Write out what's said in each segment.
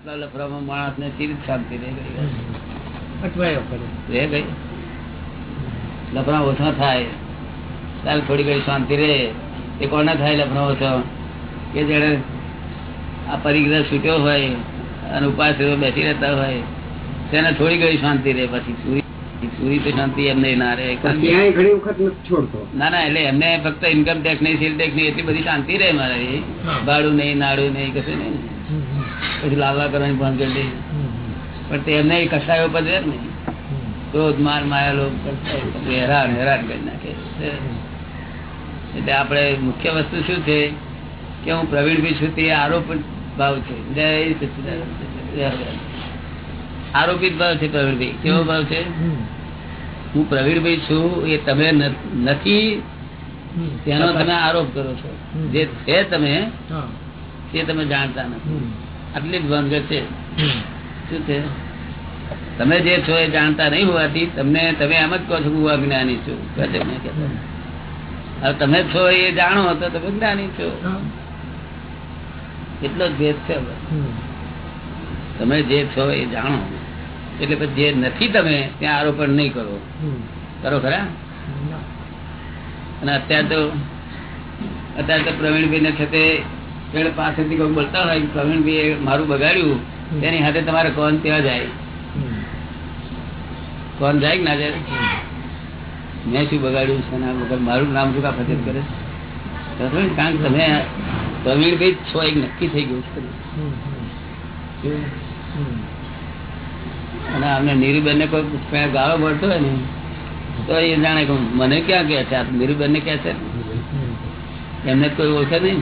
આટલા લફરામાં માણસ ને ચીર શાંતિ રહી ગઈ. અટવાયો રહે ગઈ. લફરા ઓછા થાય. ચાલ થોડી ઘડી શાંતિ રહે. એ કોને થાય લફરા ઓછો? કે જેને આ પરિગ્રહ છૂટ્યો હોય અને ઉપાસ બેસી રહેતા હોય તેને થોડી ઘડી શાંતિ રહે પછી સુરી તો શાંતિ એમને ના રહે ઘણી વખત છોડતો. ના ના એટલે એમને ફક્ત ઇન્કમ ટેક્સ નહીં સેલ ટેક્સ નહીં એટલી બધી શાંતિ રહે મારે ભાડું નહીં નાડું નહીં કશું નહીં. પછી લાલવા કરવાની બંધ કરી દે પણ તે એમને કસાયો પર રહે ને. ક્રોધ માર માયેલો હેરાન હેરાન કરી નાખે. એટલે આપણે મુખ્ય વસ્તુ શું છે કે હું પ્રવીણ બી છું તે આરોપ ભાવ છે. જય સચ્ચિદાનંદ. આરોપિત ભાવ છે પ્રવીણભાઈ. કેવો ભાવ છે? હું પ્રવીણભાઈ છું એ તમે નથી. તેનો તમે આરોપ કરો છો. જે છે તમે તે તમે જાણતા નથી. આટલી જ ભંગ છે. શું છે? તમે જે છો એ જાણતા નહીં હોવાથી તમને તમે એમ જ કહો છો હું અજ્ઞાની છું. કહે. હવે તમે છો એ જાણો તો તમે જ્ઞાની છો. એટલો જ ભેદ છે તમે જે છો એ જાણો. એટલે પછી જે નથી તમે ત્યાં આરોપણ નહીં કરો. કરો ખરા અને અત્યારે તો અત્યારે તો પ્રવીણભાઈ ને છતે પાસેથી કોઈ બોલતા હોય પ્રવીણભાઈ મારું બગાડ્યું તેની હાથે તમારે કોણ ત્યાં જાય? કોણ જાય કે ના જાય? મેં શું બગાડ્યું છે ના વગર? મારું નામ શું કા કરે? કારણ કે તમે પ્રવીણભાઈ છો એક નક્કી થઈ ગયું છે. અને અમને નીરુબેન ને કોઈ ગાળો મળતો હોય ને તો એ જાણે મને ક્યાં કે છે? નીરુબેન ને કે છે? એમને કોઈ ઓળખે નહીં.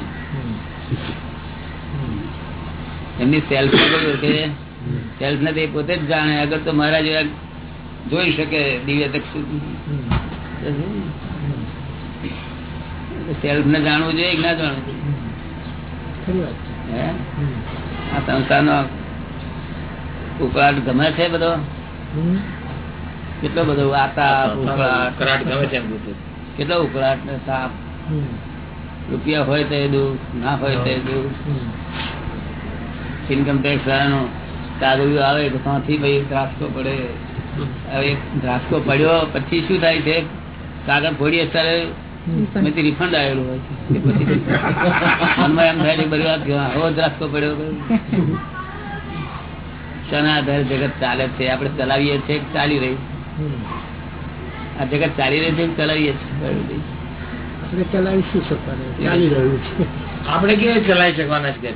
એમની સેલ્ફ કોઈ ઓળખે. સેલ્ફ ને તે પોતે જ જાણે. અગર તો મહારાજ એવા જોઈ શકે દિવ્ય સેલ્ફ ને જાણવું જોઈએ કે ના જાણવું જોઈએ? આ સંસારનો ઉકળાટ ગમે છે બધો? કેટલો બધો આતા ઉકળાટ? ગમે છે કેટલો ઉકળાટ ને સાપ? રૂપિયા હોય તો એ દુઃખ ના હોય તો એ દુઃખ. ઇન્કમ ટેક્સ વાળાનું કાગળિયું આવે તો ત્યાંથી ભાઈ ધ્રાસકો પડે. હવે એક દ્રાસકો પડ્યો પછી શું થાય છે? કાગળ ફોડીએ ત્યારે એમાંથી રિફંડ આવેલું હોય છે. કે પછી મનમાં એમ થાય બધી વાત કે હા, પડ્યો. શાના આધારે જગત ચાલે છે. આપણે ચલાવીએ છીએ ચાલી રહી? આ જગત ચાલી રહી છે ચલાવીએ છીએ? આપણે ચલાવી શું શકવાનું? ચાલી રહ્યું છે. આપણે કેવી ચલાવી શકવાના છે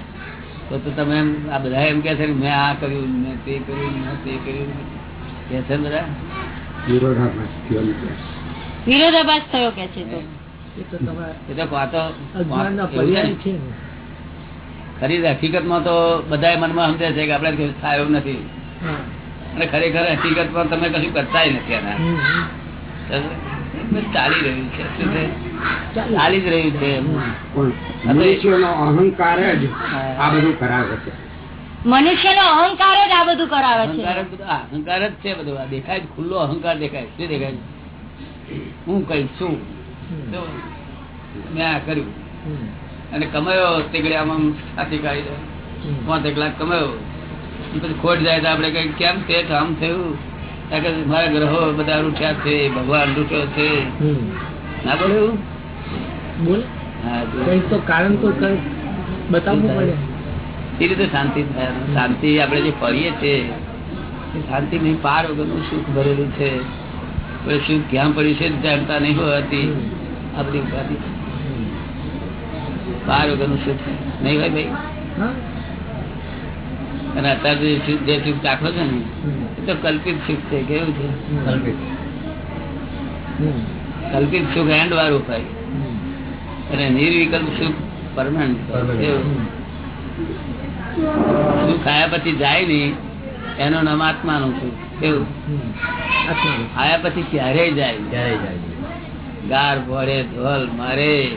તો તો તમે એમ આ બધા એમ કે છે મેં આ કર્યું મેં તે કર્યું મેં તે કર્યું. કે છે બધા? વિરોધાભાસ થયો વિરોધાભાસ થયો કે છે તો? એ તો તમારા એ તો કાં તો અજ્ઞાનના એવું છે ને. પર્યાય છે ને ખરી હકીકતમાં તો બધા મનમાં સમજે છે કે આપણે થાય એવું નથી. અને ખરેખર હકીકતમાં તમે કશું કરતા નથી. બસ ચાલી રહ્યું છે. શું છે? ચાલી. જ રહ્યું છે. મનુષ્યનો અહંકાર જ આ બધું કરાવે છે. મનુષ્યનો અહંકાર જ આ બધું કરાવે છે. અહંકાર જ બધું અહંકાર જ છે બધું. દેખાય ખુલ્લો અહંકાર દેખાય. શું દેખાય? હું કઈ છું. મેં આ કર્યું. અને કમાયો તેગડે આમ સાથી કાઢી દે પાંચ એક લાખ કમાયો. પછી ખોટ જાય તો આપણે કઈ કેમ તે આમ થયું. મારા ગ્રહો બધા રૂઠ્યા છે ભગવાન રૂઠ્યો છે. ના બોલે એવું? બોલ. હા તો કારણ તો બતાવવું પડે. એ રીતે શાંતિ થાય. શાંતિ આપણે જે ફરીએ છીએ શાંતિ નહીં પાર વગરનું સુખ ભરેલું છે. સુખ ક્યાં પડ્યું છે જાણતા નહીં હોવાથી આપણી ઉપાધિ. પાર વગરનું સુખ નહીં હોય ભાઈ? અને અત્યારે જે સુખ- દાખલો છે ને એ તો કલ્પિત સુખ છે કેવું છે. કલ્પિત. સુખ એન્ડ વાળું ભાઈ અને નિર્વિકલ્પ સુખ પરમાનન્ટ કેવું? સુખ આયા પછી જાય નહીં એનું નામ આત્માનું સુખ કેવું? ખાયા આયા પછી ક્યારેય જાય જાય ગાર ભરે ધોલ મારે.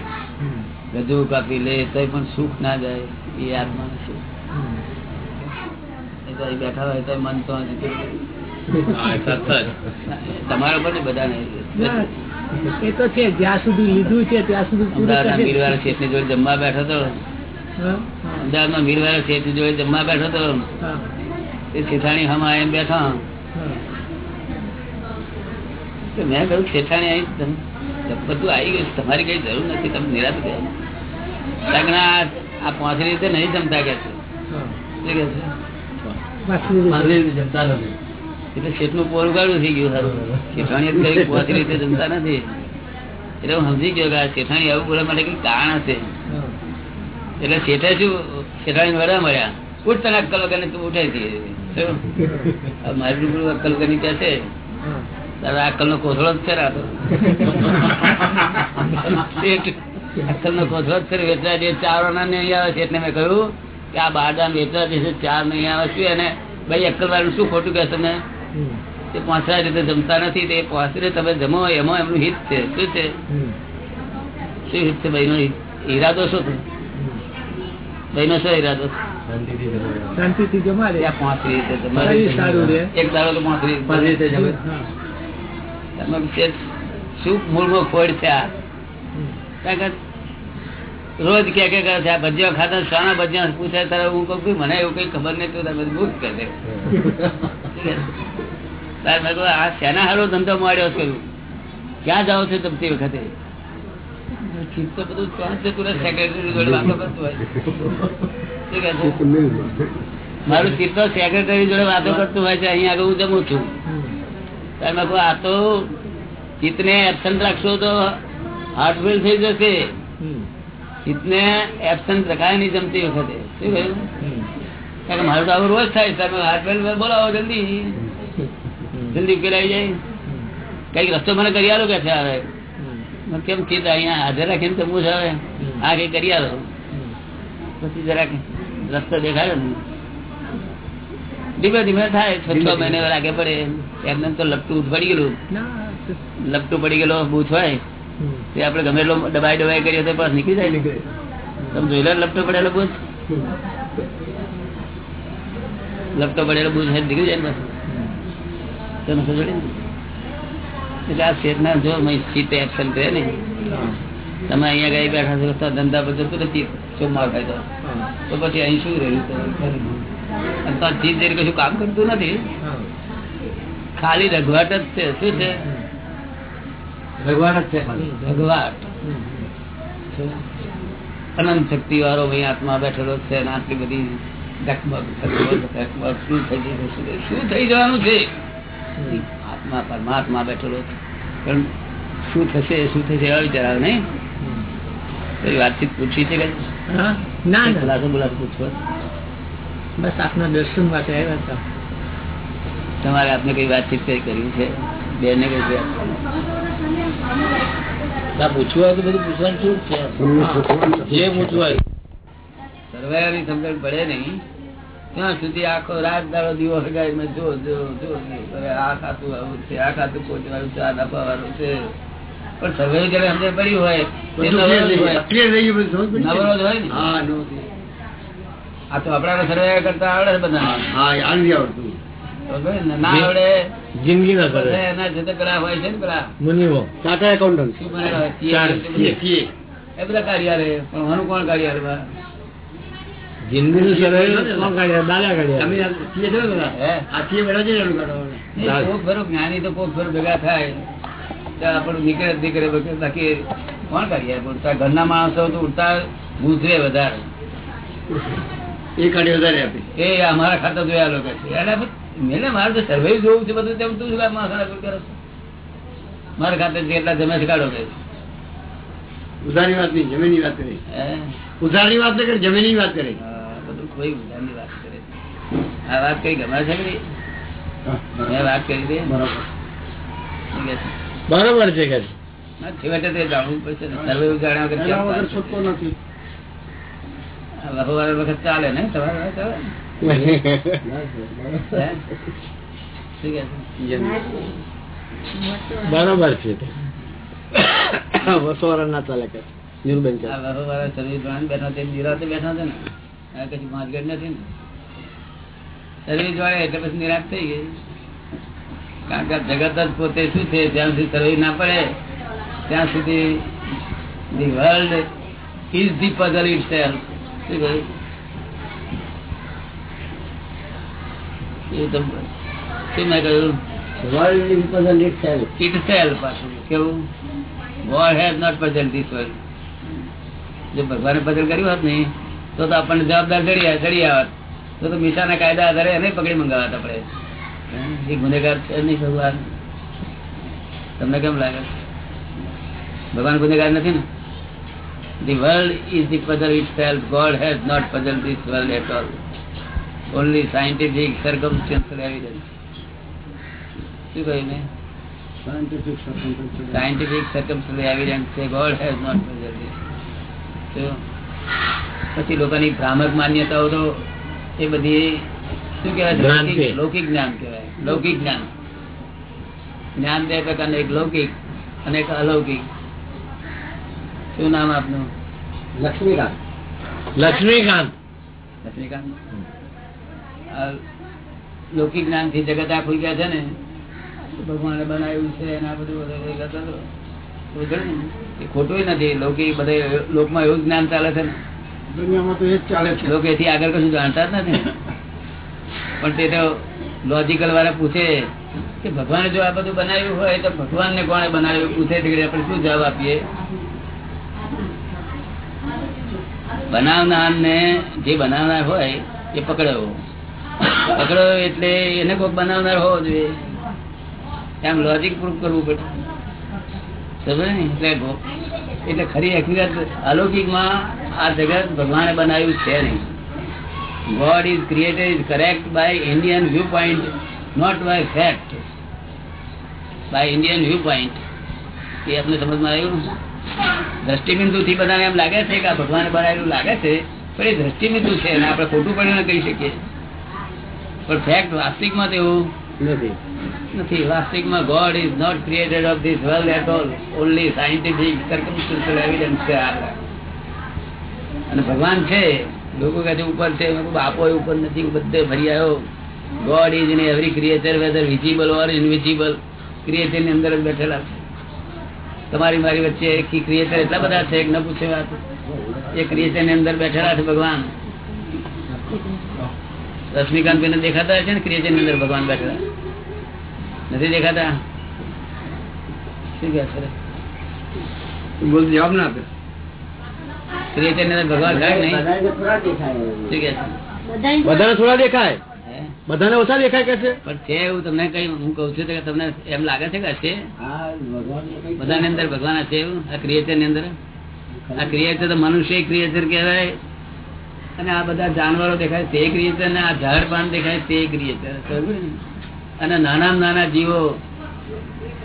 ગજુ કાપી લે તો પણ સુખ ના જાય એ આત્મા સુખ બેઠા હોય તો મન તો તમારા પર બધા એ તો છે જ્યાં સુધી લીધું છે ત્યાં સુધી અમદાવાદના કરશે. ની શેઠની જોડે જમવા બેઠો તો અમદાવાદમાં મીરવાળા શેઠ જોડે જમવા બેઠો તો એ શેઠાણી હમા એમ બેઠા. તો મેં કહ્યું શેઠાણી અહીં તમ- બધું આવી ગયું તમારી કઈ જરૂર નથી તમે નિરાશ ગયા આ પાંચરી રીતે નહીં જમતા કે એટલે શેઠનું પોર ઉગાડું થઈ ગયું સારું. શેઠાણી પાંચરી રીતે જમતા નથી. એટલે હું સમજી ગયો કે આ શેઠાણી આવું બોલવા માટે કઈ કારણ હશે. એટલે શેઠે શું શેઠાણી વડા મળ્યા. ઉઠ તને અક્કલ વગરની તું ઉઠાઈ હતી મારી અક્કલ વગરની ક્યાં છે. અક્કલ નો કોથળો જ છે અક્કલ નો કોથળો જ છે ને વેચવા જે ચાર ના નહીં આવે છે એટલે મેં કહ્યું કે આ બારદાન વેચવા જે ચાર નહીં આવે છે અને ભાઈ અક્કલ વાળું શું ખોટું કે તમે? તે પાંચરા રીતે જમતા નથી તે પાંચરે તમે જમો એમાં એમનું હિત છે. શું છે? શું હિત છે ભાઈ નો ઈરાદો શું છે? ભાઈ નો શું ઈરાદો? શાંતિથી જમાડે ત્યાં પાંચરી રીતે. એક દાડો તો પાંચ રીતે જમે. તમે વિશે શું મૂળમાં ખોડ છે આ? રોજ કે કે કરે છે? આ ભજીયા ખાતા શાના ભજીયા પૂછે તારે હું કહું મને એવું કઈ ખબર નહીં તો તમે બુક કરે તારે મેં કહ્યું, આ શેના હારો ધંધો માર્યો છે ક્યાં જાઓ છો વખતે? ચિત્ત તો બધું ત્યાં જતું રહે સેક્રેટરી જોડે વાતો કરતું હોય? મારું ચિત્ત સેક્રેટરી જોડે વાતો કરતું હોય છે અહીંયા આગળ હું જમું છું હમ. ત્યારે મેં કહ્યું, આ તો ચિત્તને એબસન્ટ રાખશો તો હાર્ટ ફેલ થઈ જશે. ચિત્તને એબસન્ટ રખાય નહીં જમતી વખતે. શું કહ્યું? કારણ કે મારું તો આવું રોજ થાય તમે હાર્ટ ફેલ બોલાવો જલ્દી. જલ્દી ઉકેલાઈ જાય. કંઈક રસ્તો મને કરી આલો કે છે. મેં કેમ ચિત્ત અહીંયા હાજર રાખીને જમવું છે હવે? આ કઈ કરી આલો? પછી જરાક રસ્તો દેખાડ્યો ને. ધીમે ધીમે થાય છ છ મહિને લાગે પડે. એમને તો લપટું પડી ગયેલું. લપટું પડી ગયેલો બૂથ હોય તે આપણે ગમે એટલો દબાઈ દબાઈ કરીએ તો પાસ નીકળી જાય. તમે જોઈ લો લપટો પડેલો બૂથ. લપટો પડેલો બૂથ હોય નીકળી જાય બસ તમે સમજો? એટલે આ શેઠના જો ચિત્ત એબસન્ટ રહે ને. તમે અહીંયા ગઈ બેઠા છો ધંધા પર જતું ચોમાર તો. તો પછી અહીં શું રહ્યું? તો અને જઈને કશું કામ કરતું નથી. ખાલી રઘવાટ જ છે. શું છે? રઘવાટ જ છે રઘવાટ. અનંત શક્તિ વાળો ભાઈ આત્મા બેઠેલો છે અને આટલી બધી શું થઈ જવાનું છે? આત્મા પરમાત્મા બેઠેલો પણ શું થશે શું થશે એવા વિચાર નહીં? વાતચીત પૂછી છે કે ના બુલાસો પૂછવો બસ આપના દર્શન માટે આવ્યા હતા. તમારે આપને કઈ વાતચીત કઈ કરી છે? બેન ને કઈ ના પૂછવું તો બધું પૂછવાનું શું છે? જે પૂછવું સર્વાયાની સમજણ પડે નહીં. ત્યાં સુધી આખો રાત દાડો દીવો હગાઈ મેં જો જો જો. હવે આ ખાતું આવું છે આ ખાતું વાળું છે આ નફા વાળું છે. પણ સર્વે જયારે સમજણ પડી હોય તે નવરો જ હોય. નવરો જ હોય ને? આ તો આપણા સર્વે કરતા આવડે બધા. ના આવડે. જિંદગી ના બધા કરે એના જુદા પેલા હોય છે ને પેલા મુનિઓ. ટાટા એકાઉન્ટન્ટ શું. એ બધા કાર્યાલય પણ આનું કોણ કાર્યાલય જિંદગી. હે? જ્ઞાની તો કોક ફરો ભેગા થાય. તો આપણું નીકળે નીકળે બાકી- કોણ કરીએ ઉડતા ઘરના માણસો તો ઉડતા ગુજરે વધારે. એ અમારા ખાતા જોયા લોકો છે. એટલે આપણે- મેલે મારે તો સર્વે જોવું છે બધું તેમ તું મારા ખાતા જેટલા જમે છે કાઢો વાત નહીં જમીનની વાત કરી. હે? ઉધારની વાત નહીં કરી જમીનની વાત કરી. હા, બધું કોઈ ઉધારની વાત કરે આ વાત કઈ ગમે છે કે મેં વાત કરી દે બરાબર. છે? બરોબર છે કે છેવટે તે જાણવું પડશે. સર્વે જાણ્યા વગર? છૂટકો નથી. વખત ચાલે ને? તમારે? બરોબર. છે ના ચાલે કે નિર્બંધ બેઠા છે, નિરાંતે બેઠા છે ને? કશું ભાંજગડ નથી ને? સર્વે જોડે એટલે પછી નિરાશ થઈ ગઈ. કારણ કે જગત જ પોતે શું છે? જ્યાં સુધી સર્વિસ ના પડે ત્યાં સુધી the world is the puzzle it શું કહ્યું શું મેં કહ્યું? પાછું કેવું? God has not present this world જો ભગવાને બદલ કર્યું હોત ને તો તો આપણને જવાબદાર જડી જડી આવત તો તો મીઠાના કાયદા આધારે એને પકડી મંગાવત આપણે એ ગુનેગાર છે નહીં ભગવાન? તમને કેમ લાગે? ભગવાન ગુનેગાર નથી ને? The world is the puzzle itself. God has not puzzled this world at all. Only scientific circumstantial evidence. શું કહ્યું મેં સાયન્ટિફિક સાયન્ટિફિક એવિડન્સ છે God has not puzzle this પછી લોકોની ભ્રામક માન્યતાઓ તો એ બધી શું કહેવાય? લૌકિક- લૌકિક જ્ઞાન કહેવાય. લૌકિક જ્ઞાન. જ્ઞાન બે પ્રકારનું એક લૌકિક અને એક અલૌકિક. શું નામ આપનું? લક્ષ્મીકાંત. લક્ષ્મીકાંત. લક્ષ્મીકાંત? લૌકિક જ્ઞાનથી જગત આખું ગયા છે ને ભગવાને બનાવ્યું છે એના બધું ને? એ ખોટું નથી. લૌકિક બધે લોકમાં એવું જ્ઞાન ચાલે છે ને. દુનિયામાં તો એ ચાલે છે. લોકો એથી આગળ કશું જાણતા જ નથી. પણ તે તો લોજિકલ વાળા પૂછે કે ભગવાને જો આ બધું બનાવ્યું હોય તો ભગવાનને કોણે બનાવ્યું? પૂછે તો આપણે શું જવાબ આપીએ? બનાવનાર ને જે બનાવનાર હોય, એ પકડ્યો પકડ્યો એટલે એને કોઈક બનાવનાર હોવો જોઈએ. એમ લોજિક પ્રૂફ કરવું પડે. સમજે ને? એટલે એટલે ખરી હકીકત, અલૌકિકમાં આ જગત ભગવાને બનાવ્યું છે નહીં. God is created is correct by Indian view point not by fact by Indian view point એ આપણે સમજમાં આવ્યું? દ્રષ્ટિબિંદુ થી બધાને એમ લાગે છે કે આ ભગવાન બનાવેલું લાગે છે પણ એ દ્રષ્ટિબિંદુ છે અને આપણે ખોટું પણ ન કહી શકીએ. પણ ફેક્ટ વાસ્તવિકમાં તો એવું નથી. નથી. વાસ્તવિકમાં God is not created of this world at all only scientific circumstantial evidence છે આ અને ભગવાન છે. લોકો કહે છે ઉપર છે. બાપો ઉપર નથી. બધે ભરી આવ્યો. God is in every creature whether visible or invisible ક્રિએચરની અંદર જ બેઠેલા છે. તમારી મારી વચ્ચે ક્રિએચર એટલા બધા છે કે ન પૂછે વાત. એ ક્રિએચરની અંદર બેઠેલા છે ભગવાન. રશ્મિકાંત ભાઈને દેખાતા છે ને ક્રિએચરની અંદર ભગવાન બેઠેલા? નથી દેખાતા? શું કે છે? બોલ જવાબ ના આપે. ક્રિએચરની અંદર ભગવાન થાય નહીં. બધાને થોડા દેખાય શું કે છે? બધાને થોડા દેખાય. હે? બધાને ઓછા દેખાય કે છે? પણ છે એવું તમને કઈ હું કઉ છું કે તમને એમ લાગે છે કે છે બધાની અંદર ભગવાન છે એવું? આ ક્રિએચરની અંદર? આ ક્રિએચર તો મનુષ્ય ક્રિએચર કહેવાય. અને આ બધા જાનવરો દેખાય તે ક્રિએચર ને આ ઝાડ પાન દેખાય તે ક્રિએચર અને નાના નાના જીવો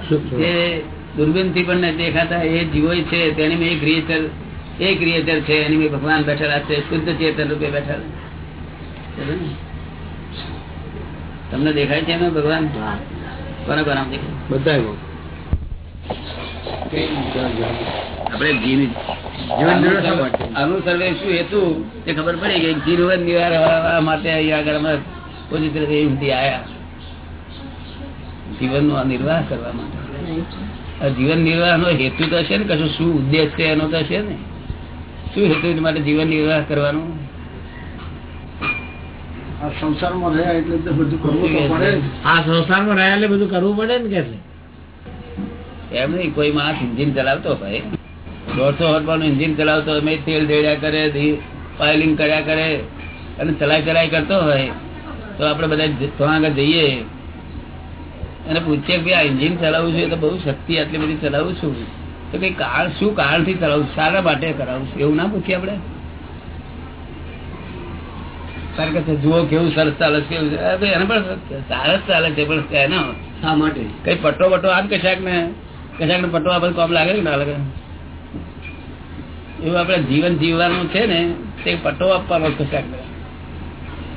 તે દુર્બીનથી પણ દેખાતા એ જીવો છે તેની મેં ક્રિએચર એ ક્રિએચર છે એની ભગવાન બેઠેલા છે શુદ્ધ ચેતન રૂપે બેઠેલા? તમને દેખાય છે એમાં ભગવાન કોને કોને બધા આપણે જીવ જીવન નિર્વાહ આનું સર્વે શું હેતુ? તે ખબર પડી કે જીવન નિવારવા માટે અહીંયા આગળ અમે પોઝિટિવ એમથી આયા. જીવનનો આ નિર્વાહ કરવા માટે. આ જીવન નિર્વાહ નો હેતુ તો છે ને કશું શું ઉદ્દેશ છે એનો તો છે ને. શું હેતુ માટે જીવન નિર્વાહ કરવાનું? આ સંસારમાં રહ્યા એટલે બધું કરવું પડે આ સંસારમાં રહ્યા એટલે બધું કરવું પડે ને કે છે? એમ નહીં કોઈ માણસ ઇન્જિન ચલાવતો હોય. દોઢસો ઇન્જિન ચલાવતો હોય તેલ રેડ્યા કરે પાયલિંગ કર્યા કરે અને ચલાય ચલાય કરતો હોય તો આપણે બધા થોડા આગળ જઈએ. અને પૂછીએ કે આ ઇન્જિન ચલાવવું છે તો બહુ શક્તિ આટલી બધી ચલાવું છું. તો કઈ કારણ શું કારણથી ચલાવું? શાના માટે કરાવું છું? એવું ના પૂછીએ આપણે? કારણ કે જુઓ કેવું સરસ ચાલે છે કેવું છે. એને પણ સરસ ચાલે છે પણ એનો શા માટે? કઈ પટ્ટો બટ્ટો આમ કશાક ને કશાક ને પટ્ટો આપે કોમ લાગે ને ના લાગે? એવું આપણે જીવન જીવવાનું છે ને તે પટ્ટો આપવાનો કશાક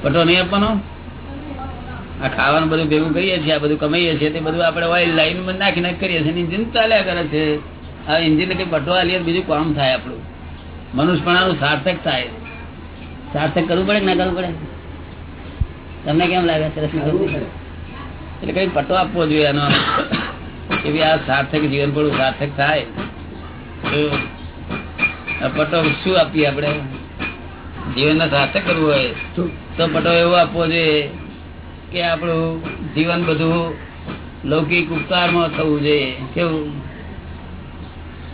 પટ્ટો નહીં આપવાનો? આ ખાવાનું બધું ભેગું કરીએ છીએ આ બધું કમાઈએ છીએ તે બધું આપણે ઓઇલ લાઈનમાં નાખી નાખી કરીએ છીએ ઇન્જિન ચાલ્યા કરે છે. આ ઇન્જિન કઈ પટ્ટો આલીએ બીજું કામ થાય આપણું. મનુષ્યપણાનું સાર્થક થાય. સાર્થક કરવું પડે ના કરવું પડે? તમને કેમ લાગે સરસ એટલે કઈ પટો આપવો જોઈએ એનો કે ભઈ આ સાર્થક જીવન પડું સાર્થક થાય? તો પટ્ટો શું આપીએ આપણે? જીવનને સાર્થક કરવું હોય તો પટો એવો આપવો જોઈએ કે આપણું જીવન બધું લૌકિક ઉપકારમાં થવું જોઈએ. કેવું?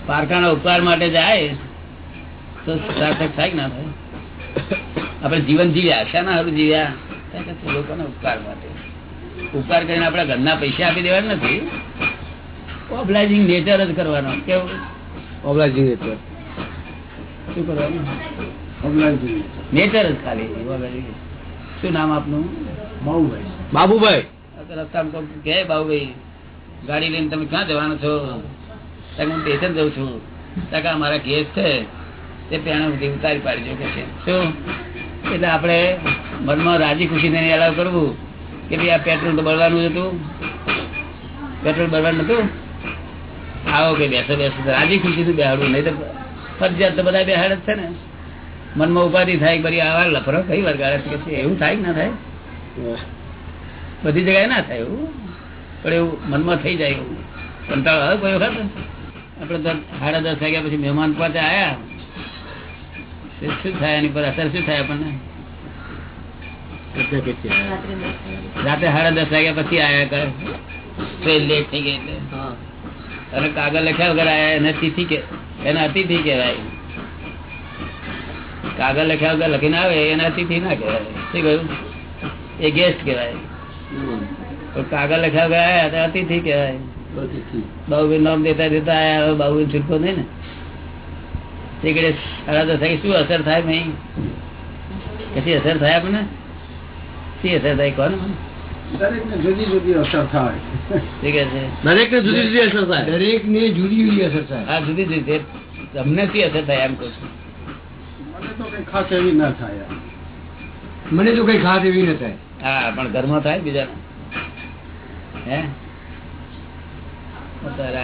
પારકાના ઉપકાર માટે જાય તો સાર્થક થાય ના થાય? આપણે જીવન જીવ્યા શાના હારું જીવ્યા? કે ઉપકાર માટે. ઉપકાર કરીને આપણા ઘરના પૈસા આપી દેવાના નથી. ઓબ્લાઇઝિંગ નેચર જ કરવાનો. કેવું? ઓબલાજી નેચર શું કરવાનું? અબલાજી. નેચર જ ખાલી. શું નામ આપનું. બાબુભાઈ. તો રસ્તામાં કોક બાબુભાઈ ગાડી લઈને તમે ક્યાં જવાનો છો? તો હું સ્ટેશન જઉં છું. તો મારા અમારા કેસ છે. તે પેણા સુધી ઉતારી પાડી કે છે. શું એટલે આપણે મનમાં રાજી ખુશી થઈને એલાવ કરવું કે ભાઈ આ પેટ્રોલ તો બળવાનું હતું. પેટ્રોલ બળવાનું હતું. આવો કે બેસો બેસો. રાજી ખુશીથી બેહાડવું. નહીં તો ફરજિયાત તો બધા બેહાડ જ છે ને. મનમાં ઉપાધિ થાય કે આવા લફરો કઈ વરગાડે કે છે? એવું થાય ના થાય? બધી જગ્યાએ ના થાય એવું. પણ એવું મનમાં થઈ જાય એવું. કંટાળો આવે કોઈ વખત? આપણે દસ સાડા દસ વાગ્યા પછી મહેમાન પાસે આવ્યા શું થાય એની પર? અસર શું થાય આપણને? રાતે સાડા દસ વાગ્યા પછી આયા કરે. ટ્રેન લેટ થઈ ગઈ એટલે. અને કાગળ લખ્યા વગર આયા એને તિથિ કે એને અતિથિ કહેવાય. કાગળ લખ્યા વગર લખીને આવે એને અતિથિ ના કહેવાય. શું કહ્યું? એ ગેસ્ટ કહેવાય. કાગળ લખ્યા વગર આયા તો અતિથિ કહેવાય. બહુ નામ દેતા દેતા આયા હવે બાબુભાઈ છૂટકો નહીં ને? તે સાડા દસ શું અસર થાય નહીં કશી અસર થાય આપણને? શી અસર થાય કોને મને? જુદી જુદી અસર થાય. શું દરેક ને જુદી જુદી અસર થાય. દરેક ને જુદી જુદી અસર થાય. હા જુદી જુદી. તમને શી અસર થાય એમ કહું છું. મને તો કઈ ખાસ એવી ના થાય મને તો કઈ ખાસ એવી ન થાય. હા પણ ઘરમાં થાય બીજા હે? અત્યારે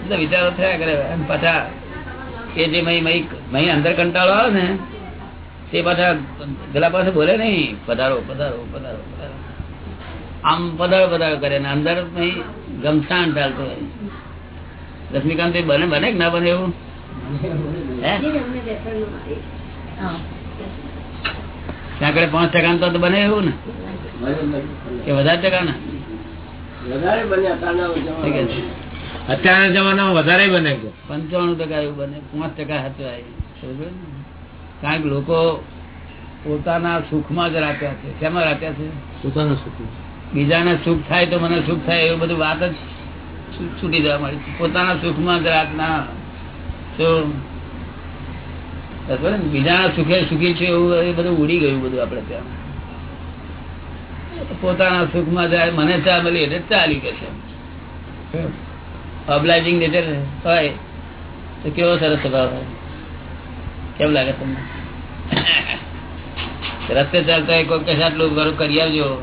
બધા વિચારો થયા કરે પાછા એ જે અંદર કંટાળો આવે ને તે પાછા ગલા પાસે બોલે નહીં પધારો પધારો પધારો પધારો. આમ પધારો પધારો કરે ને અંદર ગમસાણ ચાલતો હોય. રશ્મિકાંત બને બને કે ના બને એવું? ત્યાં આગળ પાંચ ટકા તો બને એવું ને? કે વધારે ટકા ને વધારે બન્યા અત્યારના જમાનામાં વધારે બને પંચાણું ટકા એવું બને. પાંચ ટકા કારણ કે લોકો પોતાના સુખમાં જ રાખ્યા છે. શેમાં રાખ્યા છે? પોતાના સુખ બીજાને સુખ થાય તો મને સુખ થાય એવું બધું વાત જ છૂટી જવા મળી પોતાના સુખમાં જ રાતના તો બીજાના સુખે સુખી છે એવું એ બધું ઉડી ગયું બધું આપડે ત્યાં. પોતાના સુખમાં જાય મને ચા મળી એટલે ચાલી કે છે ઓબ્લાઇઝિંગ નેચર હોય, તો કેવો સરસ સ્વભાવ હોય? કેમ લાગે તમને? રસ્તે ચાલતા હોય કોઈ કશે આટલું ઘરું કરી આવજો.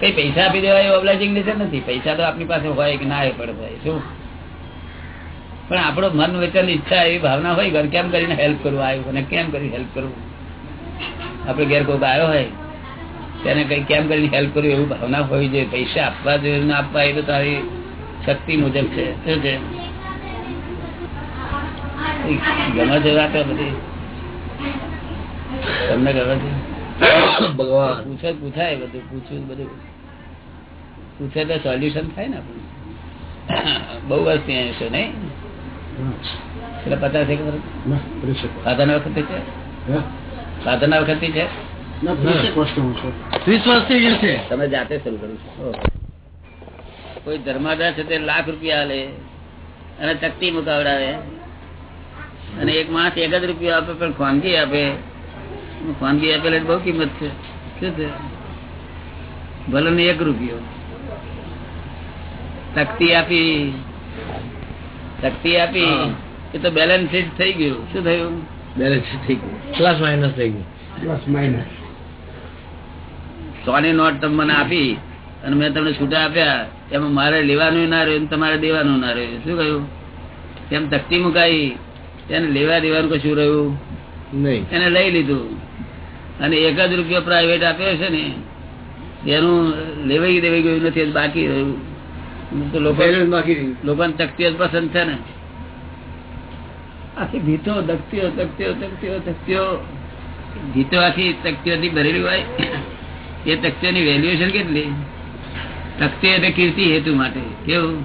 કઈ પૈસા આપી દેવાય એ ઓબ્લાઇઝિંગ નેચર નથી. પૈસા તો આપણી પાસે હોય કે ના એ પડે ભાઈ શું? પણ આપણો મન વચન ઈચ્છા એવી ભાવના હોય, ઘર કેમ કરીને હેલ્પ કરવું આવ્યું? અને કેમ કરી હેલ્પ કરવું? આપણે ઘેર કોઈક આવ્યો હોય તેને કઈ કેમ કરીને હેલ્પ કરવું એવું ભાવના હોય જોઈએ પૈસા આપવા જોઈએ, ના આપવા એ તો તારી શક્તિ મુજબ છે. શું છે? ગમે છે વાત બધી. તમને ગમે છે? ભગવાન. પૂછે પૂછાય બધું પૂછ્યું બધું. પૂછે તો સોલ્યુશન થાય ને આપણું. બહુ વર્ષ ત્યાં છે નહીં? એટલે પચાસ એક વર્ષ. સાધના વખતે છે? સાધના વખતે છે? ના ત્રીસેક વર્ષનું છે. ત્રીસ વર્ષથી છે. તમે જાતે શરૂ કરું છો. કોઈ ધર્માદા છે તે લાખ રૂપિયા લે અને ચકતી મુકાવડાવે. અને એક માણસ એક જ રૂપિયા આપે પણ ખાનગી આપે. ખાનગી આપે એટલે બહુ કિંમત છે. શું છે? ભલે ને એક રૂપિયો. તકતી આપી તકતી આપી એ તો બેલેન્સ થઈ ગયું. શું થયું? બેલેન્સ થઈ ગયું. પ્લસ માઇનસ થઈ ગયું. પ્લસ માઇનસ સોની નોટ તમે મને આપી અને મેં તમને છૂટા આપ્યા. એમાં મારે લેવાનું ના રહ્યું તમારે દેવાનું ના રહ્યું. શું કહ્યું? એમ તકતી મુકાઈ? એને લેવા દેવાનું કશું રહ્યું? નહીં. એને લઈ લીધું. અને એક જ રૂપિયો પ્રાઇવેટ આપ્યો છે ને એનું લેવાઈ દેવાઈ ગયું નથી બાકી રહ્યું. તો લોકો લોકોને તકતીઓ પસંદ છે ને. આખી ભીતો દકતીઓ તકતીઓ તકતીઓ તકતીઓ ભીતો આખી તકતીઓથી ભરેલી હોય. એ તકતીઓની વેલ્યુએશન કેટલી? તકતી એટલે કીર્તિ હેતુ માટે. કેવું?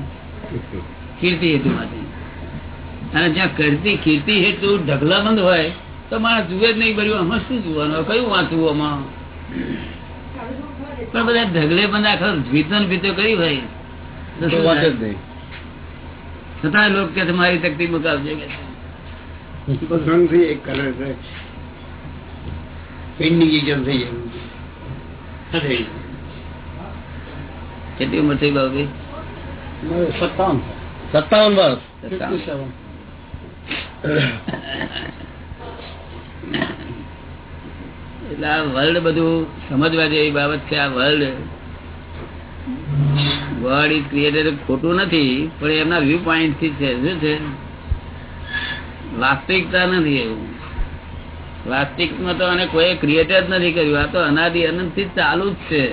કીર્તિ હેતુ માટે. અને જ્યાં કીર્તિ કીર્તિ હેતુ ઢગલાબંધ હોય તો માણસ જુએ જ નહીં ભર્યું આમાં શું જોવાનું કયું વાંચવું આમાં? પણ બધા ઢગલે બંધ આખો ભીતો ને ભીતો કરી હોય છતાં લોકો કે મારી તકતી મુકાવજો. કે એક કલર છે. પેન્ડિંગ થઈ જાય કેટલી ઉંમર થઈ બાબુ સત્તાવન સત્તાવન વર્ષ? એટલે આ વર્લ્ડ બધું સમજવા જેવી બાબત છે આ વર્લ્ડ ગોડ ઇઝ ક્રિએટેડ ખોટું નથી પણ એમના વ્યૂ પોઈન્ટથી છે. શું છે? વાસ્તવિકતા નથી એવું. વાસ્તવિકમાં તો અને કોઈ ક્રિએટર નથી કર્યું. આ તો અનાદિ અનંતથી ચાલુ જ છે.